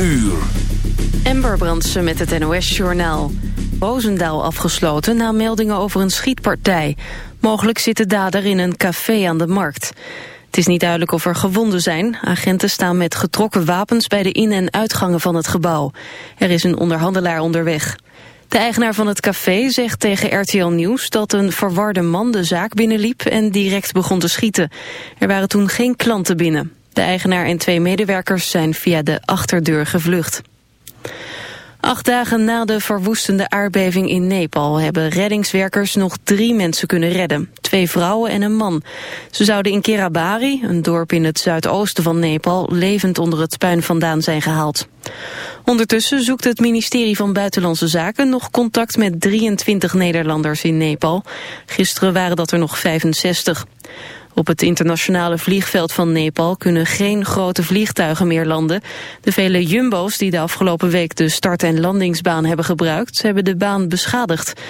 uur. Met het NOS-journaal. Roosendaal afgesloten na meldingen over een schietpartij. Mogelijk zit de dader in een café aan de markt. Het is niet duidelijk of er gewonden zijn. Agenten staan met getrokken wapens bij de in- en uitgangen van het gebouw. Er is een onderhandelaar onderweg. De eigenaar van het café zegt tegen RTL Nieuws dat een verwarde man de zaak binnenliep en direct begon te schieten. Er waren toen geen klanten binnen. De eigenaar en twee medewerkers zijn via de achterdeur gevlucht. Acht dagen na de verwoestende aardbeving in Nepal hebben reddingswerkers nog drie mensen kunnen redden. Twee vrouwen en een man. Ze zouden in Kerabari, een dorp in het zuidoosten van Nepal, levend onder het puin vandaan zijn gehaald. Ondertussen zoekt het ministerie van Buitenlandse Zaken nog contact met 23 Nederlanders in Nepal. Gisteren waren dat er nog 65. Op het internationale vliegveld van Nepal kunnen geen grote vliegtuigen meer landen. De vele jumbo's die de afgelopen week de start- en landingsbaan hebben gebruikt, hebben de baan beschadigd.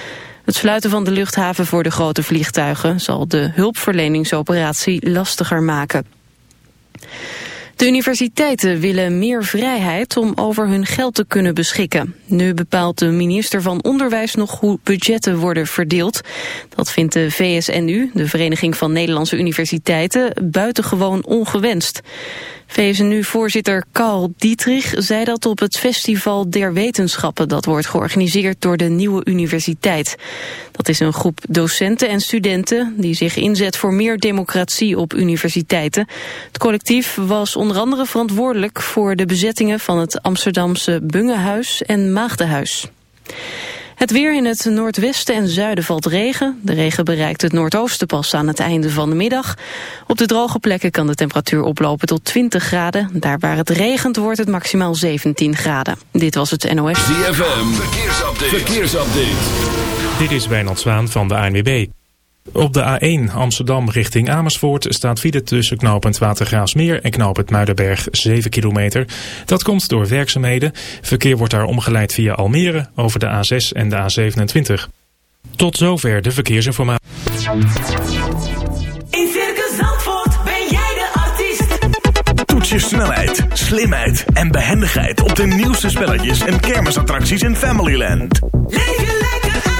Het sluiten van de luchthaven voor de grote vliegtuigen zal de hulpverleningsoperatie lastiger maken. De universiteiten willen meer vrijheid om over hun geld te kunnen beschikken. Nu bepaalt de minister van Onderwijs nog hoe budgetten worden verdeeld. Dat vindt de VSNU, de Vereniging van Nederlandse Universiteiten, buitengewoon ongewenst. VSNU-voorzitter Karl Dietrich zei dat op het Festival der Wetenschappen... dat wordt georganiseerd door de Nieuwe Universiteit. Dat is een groep docenten en studenten die zich inzet voor meer democratie op universiteiten. Het collectief was onder andere verantwoordelijk voor de bezettingen van het Amsterdamse Bungehuis en Maagdenhuis. Het weer in het noordwesten en zuiden valt regen. De regen bereikt het noordoosten pas aan het einde van de middag. Op de droge plekken kan de temperatuur oplopen tot 20 graden. Daar waar het regent wordt het maximaal 17 graden. Dit was het NOS. ZFM, verkeersupdate. verkeersupdate. Dit is Wijnald Zwaan van de ANWB. Op de A1 Amsterdam richting Amersfoort staat file tussen knooppunt Watergraafsmeer en knooppunt Muidenberg 7 kilometer. Dat komt door werkzaamheden. Verkeer wordt daar omgeleid via Almere over de A6 en de A27. Tot zover de verkeersinformatie. In Circus Zandvoort ben jij de artiest. Toets je snelheid, slimheid en behendigheid op de nieuwste spelletjes en kermisattracties in Familyland. Leef je lekker uit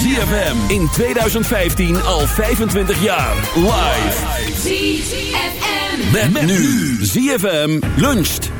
ZFM in 2015 al 25 jaar. Live. ZFM. Met, nu. ZFM luncht.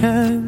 天。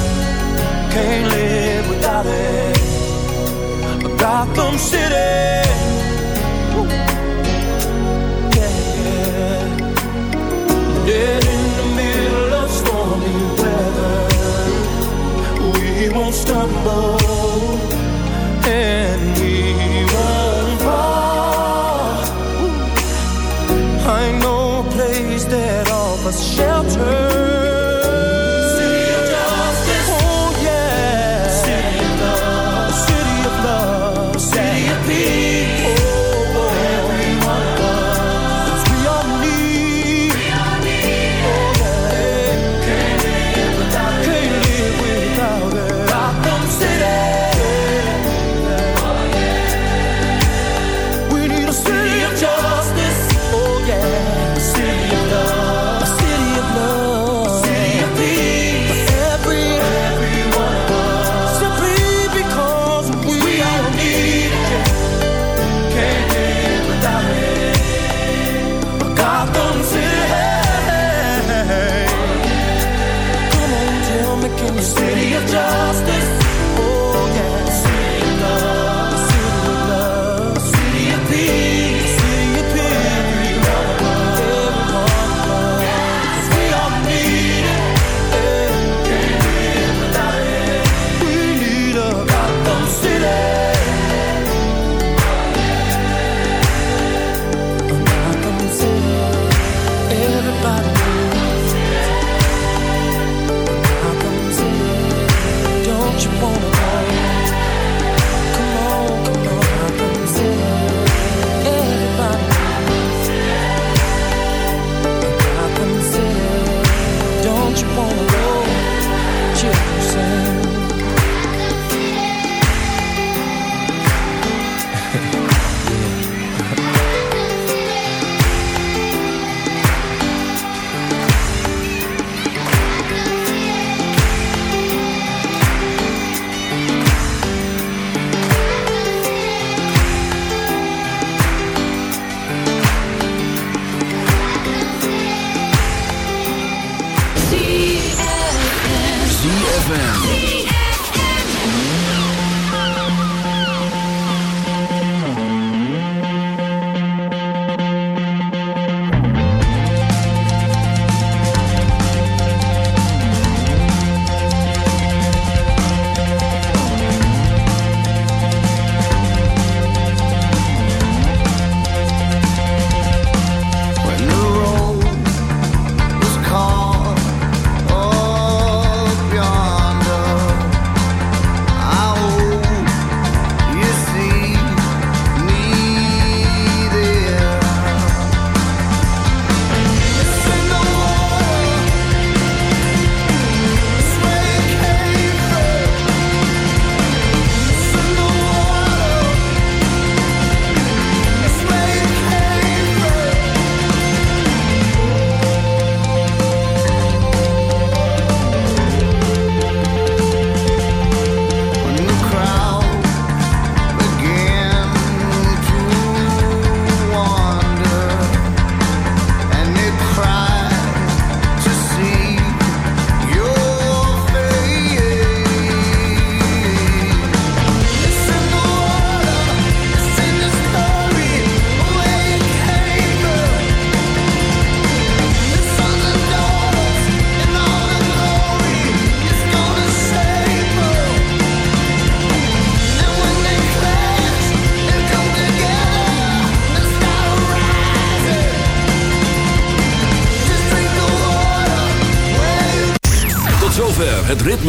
Can't live without it. Gotham City. Yeah. Dead in the middle of stormy weather we won't stumble and